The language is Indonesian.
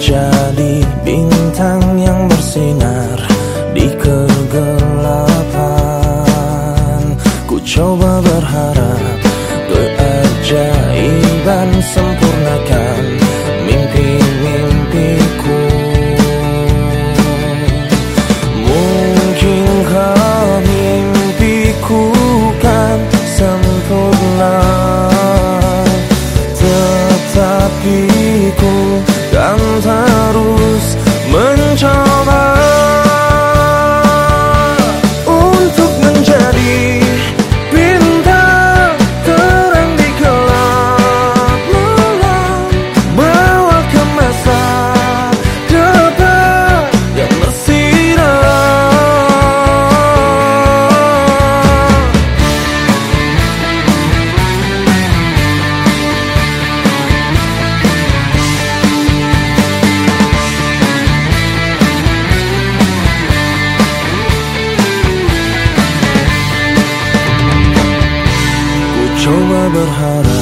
menjadi bintang yang bersinar di kegelapan. Ku coba berharap keajaiban sempurnakan mimpi-mimpiku. Mungkinkah mimpiku kan sempurna? Tetapi ku kan terus mencoba coba berharap